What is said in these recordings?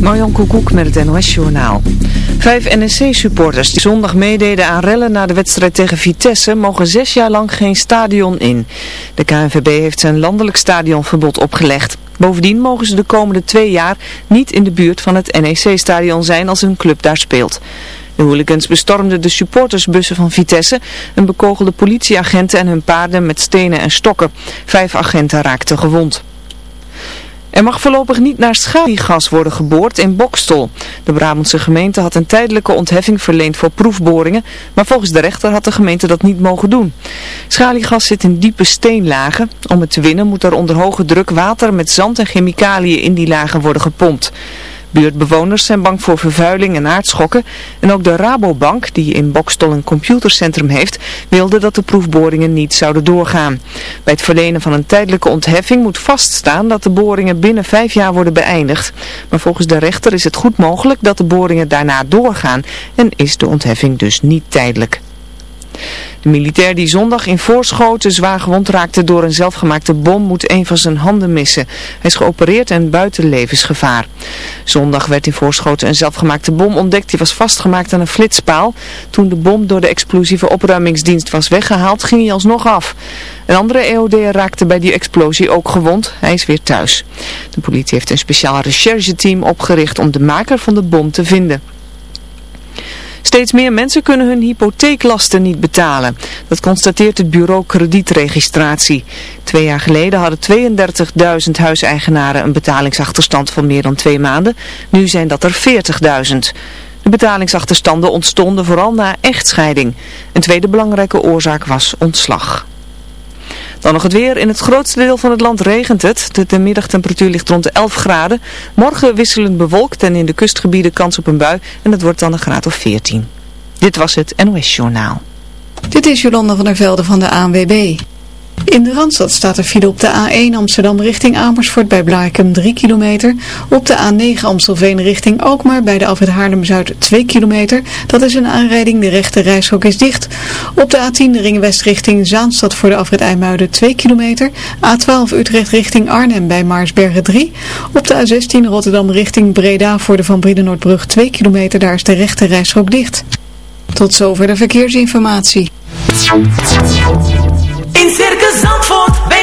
Marjan Koekoek met het NOS Journaal. Vijf NSC-supporters die zondag meededen aan rellen na de wedstrijd tegen Vitesse mogen zes jaar lang geen stadion in. De KNVB heeft zijn landelijk stadionverbod opgelegd. Bovendien mogen ze de komende twee jaar niet in de buurt van het NEC-stadion zijn als hun club daar speelt. De hooligans bestormden de supportersbussen van Vitesse en bekogelden politieagenten en hun paarden met stenen en stokken. Vijf agenten raakten gewond. Er mag voorlopig niet naar schaliegas worden geboord in Bokstol. De Brabantse gemeente had een tijdelijke ontheffing verleend voor proefboringen, maar volgens de rechter had de gemeente dat niet mogen doen. Schaliegas zit in diepe steenlagen. Om het te winnen moet er onder hoge druk water met zand en chemicaliën in die lagen worden gepompt. Buurtbewoners zijn bang voor vervuiling en aardschokken. En ook de Rabobank, die in Bokstol een computercentrum heeft, wilde dat de proefboringen niet zouden doorgaan. Bij het verlenen van een tijdelijke ontheffing moet vaststaan dat de boringen binnen vijf jaar worden beëindigd. Maar volgens de rechter is het goed mogelijk dat de boringen daarna doorgaan en is de ontheffing dus niet tijdelijk. De militair die zondag in Voorschoten zwaar gewond raakte door een zelfgemaakte bom moet een van zijn handen missen. Hij is geopereerd en buiten levensgevaar. Zondag werd in Voorschoten een zelfgemaakte bom ontdekt. Die was vastgemaakt aan een flitspaal. Toen de bom door de explosieve opruimingsdienst was weggehaald ging hij alsnog af. Een andere EOD'er raakte bij die explosie ook gewond. Hij is weer thuis. De politie heeft een speciaal rechercheteam opgericht om de maker van de bom te vinden. Steeds meer mensen kunnen hun hypotheeklasten niet betalen. Dat constateert het bureau kredietregistratie. Twee jaar geleden hadden 32.000 huiseigenaren een betalingsachterstand van meer dan twee maanden. Nu zijn dat er 40.000. De betalingsachterstanden ontstonden vooral na echtscheiding. Een tweede belangrijke oorzaak was ontslag. Dan nog het weer. In het grootste deel van het land regent het. De, middagtemperatuur ligt rond de 11 graden. Morgen wisselend bewolkt en in de kustgebieden kans op een bui. En het wordt dan een graad of 14. Dit was het NOS Journaal. Dit is Jolanda van der Velde van de ANWB. In de Randstad staat er file op de A1 Amsterdam richting Amersfoort bij Blaakem 3 kilometer. Op de A9 Amstelveen richting Alkmaar bij de Alfred Haarlem-Zuid 2 kilometer. Dat is een aanrijding, de rechte reishok is dicht. Op de A10 de ringwest richting Zaanstad voor de Alfred IJmuiden 2 kilometer. A12 Utrecht richting Arnhem bij Maarsbergen 3. Op de A16 Rotterdam richting Breda voor de Van Briedenoordbrug 2 kilometer. Daar is de rechte reishok dicht. Tot zover de verkeersinformatie.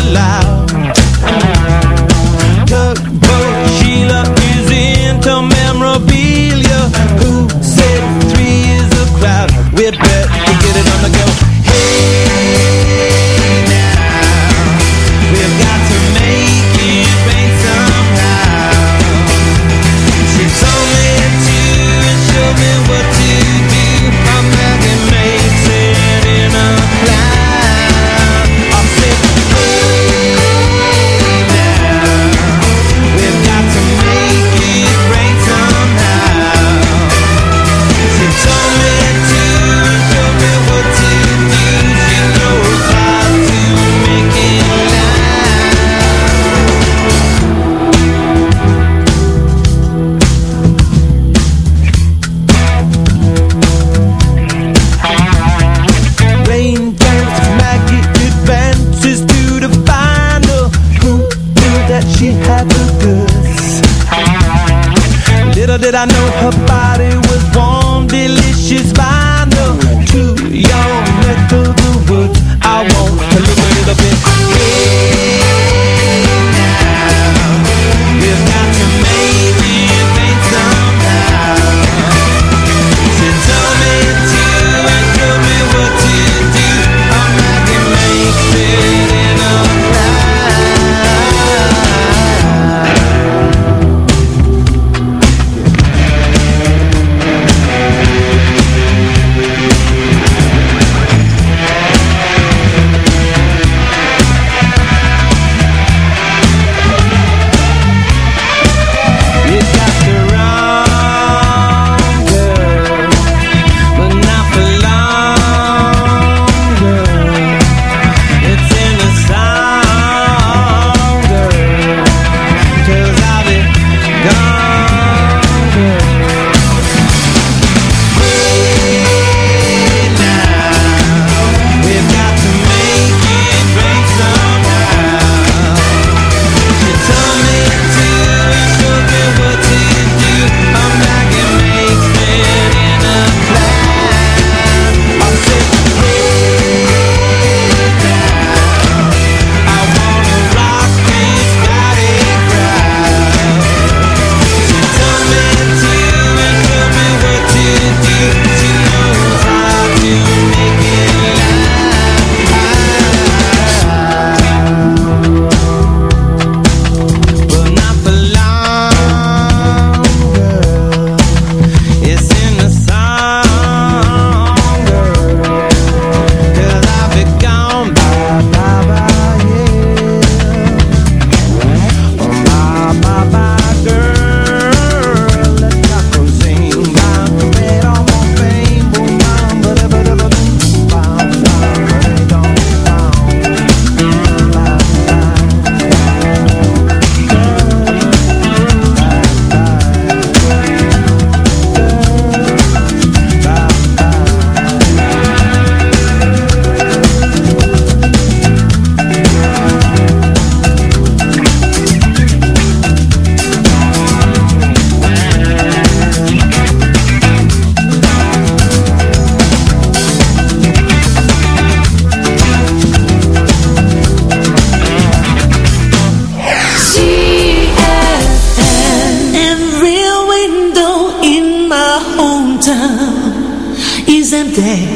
alive is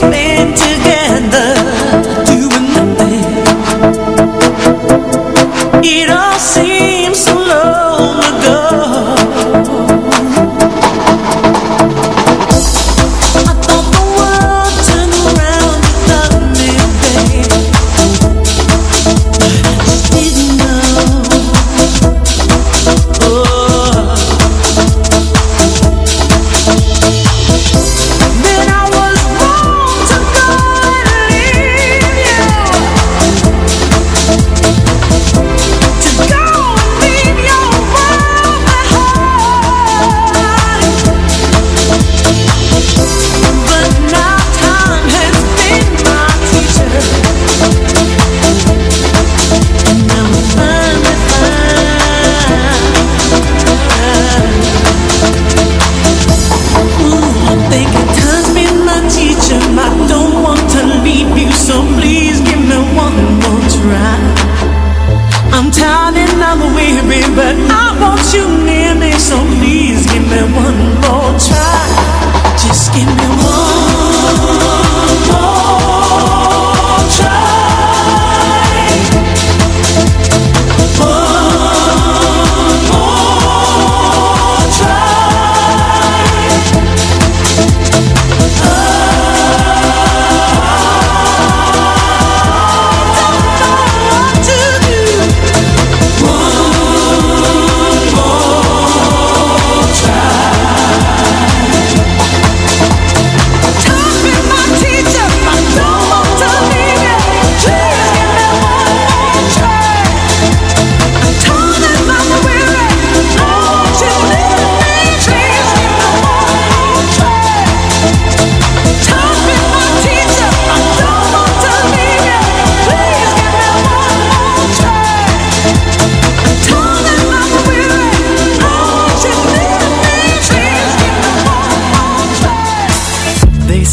space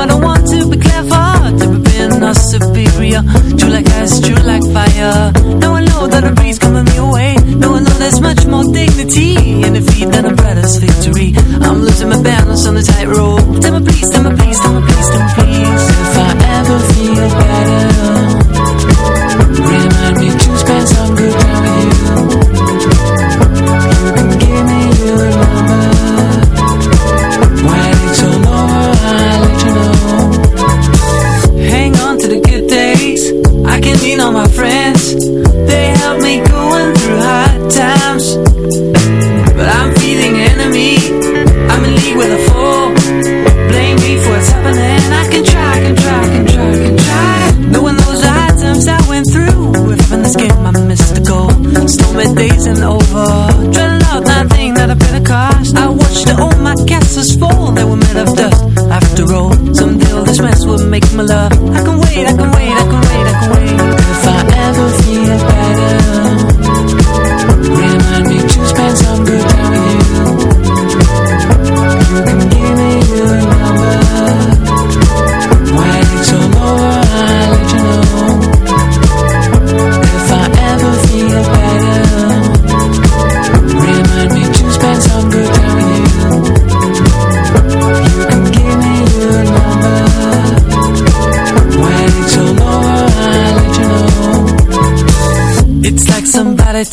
I don't want to be clever To be being or superior. True like ice, true like fire. Now I know that a breeze coming me away Now I know there's much more dignity In defeat than a brother's victory. I'm losing my balance on the tightrope. Tell me please, tell me please, tell me please, tell me please Stormy days and over. Dreading out nothing that I paid a cost I watched all my castles fall They were made of dust After all Someday all this mess will make my love I can wait, I can wait,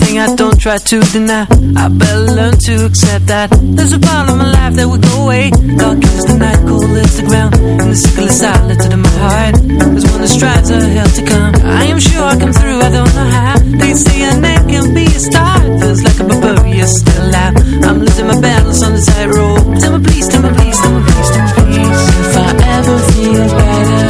thing I don't try to deny. I better learn to accept that There's a part of my life that will go away. Dark as the night, cold is the ground. And the sickle is silent in my heart. There's one that strives a hell to come I am sure I come through, I don't know how. They say a name can be a start Feels like a barbarian still alive. I'm losing my balance on the tightrope. Tell me please, tell me please, tell me please, tell me please. If I ever feel better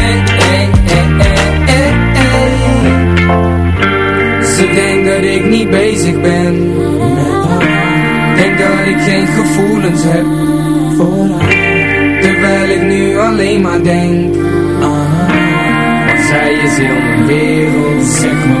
ik geen gevoelens heb voor haar Terwijl ik nu alleen maar denk aan haar Want zij is heel mijn wereld Zeg me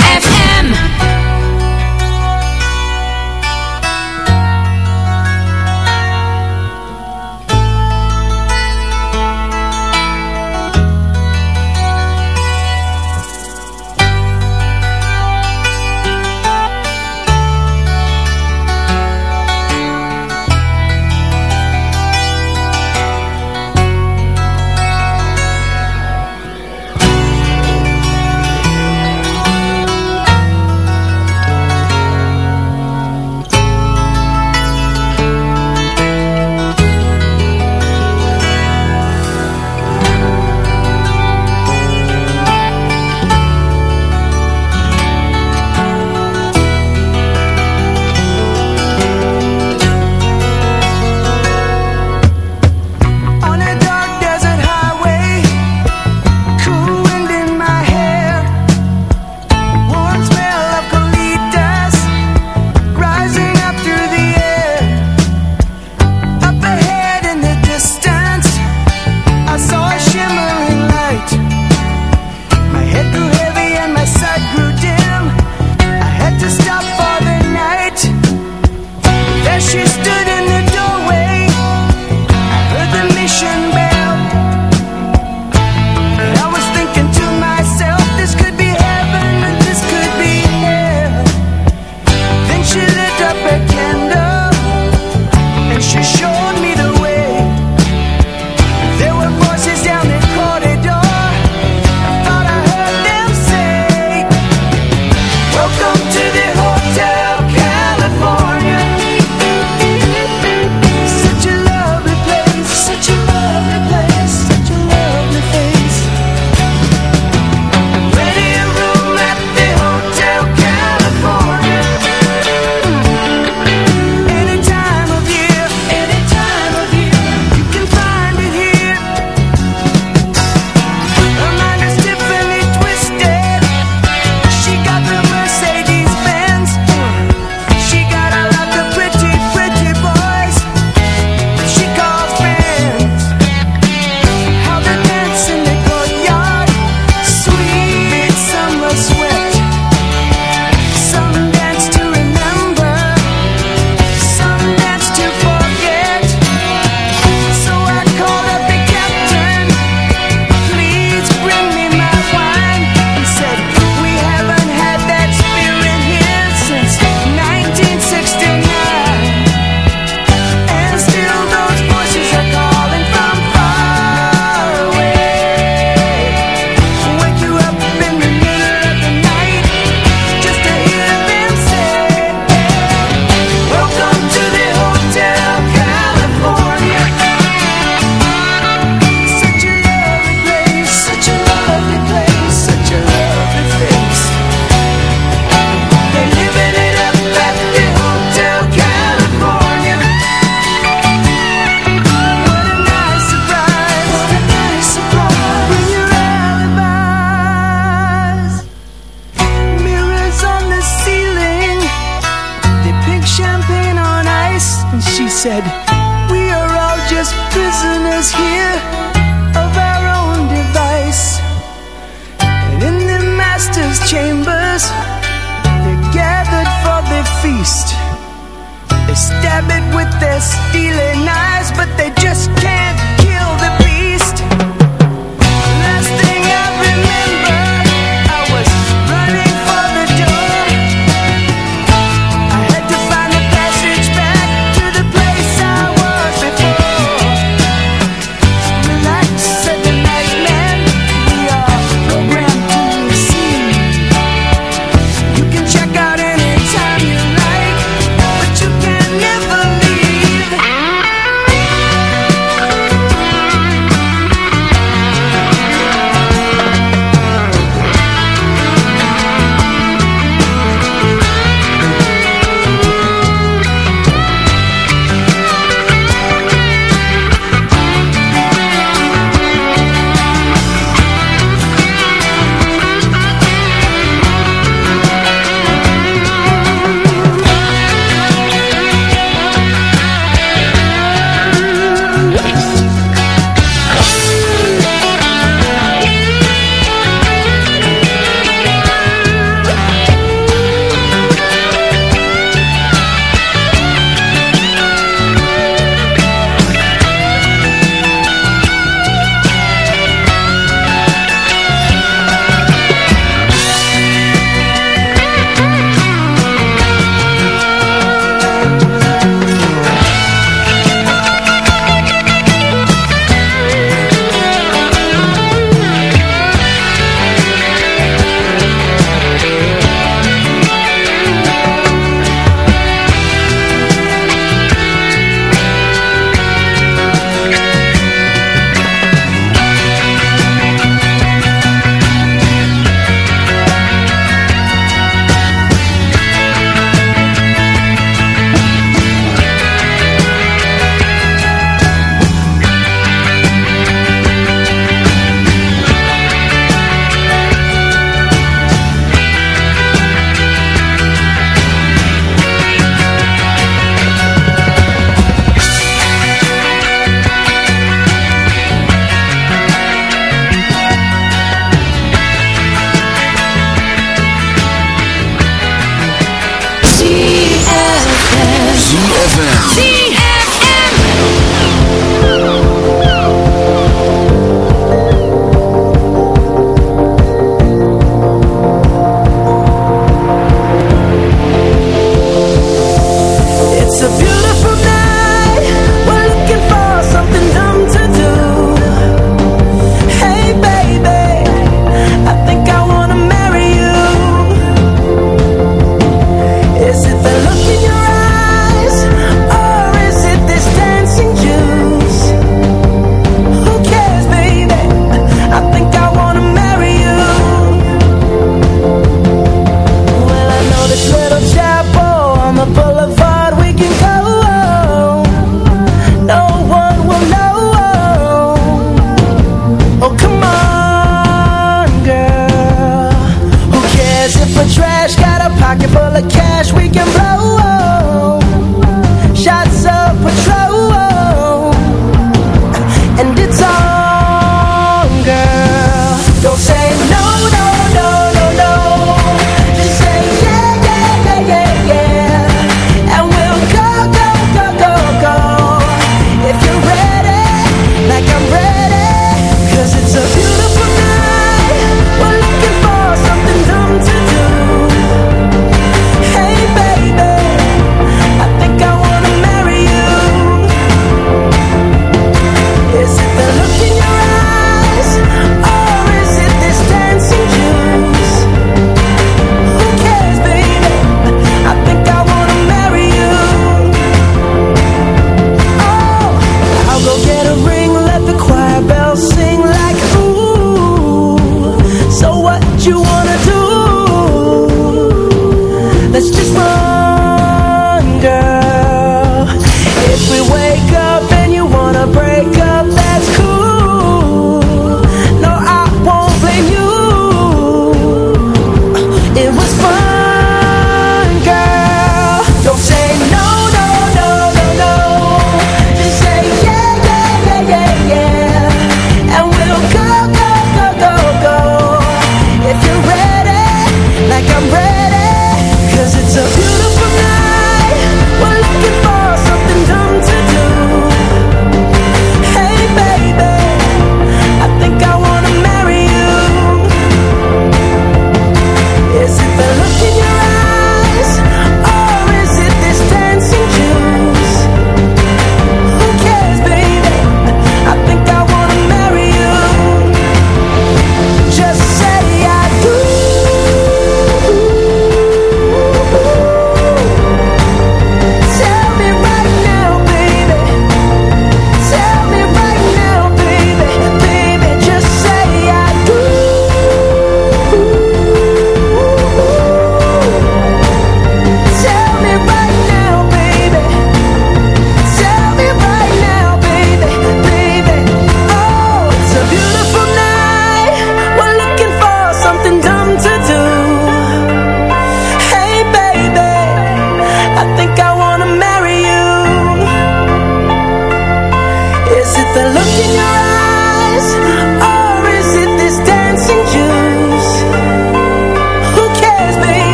Let's just roll.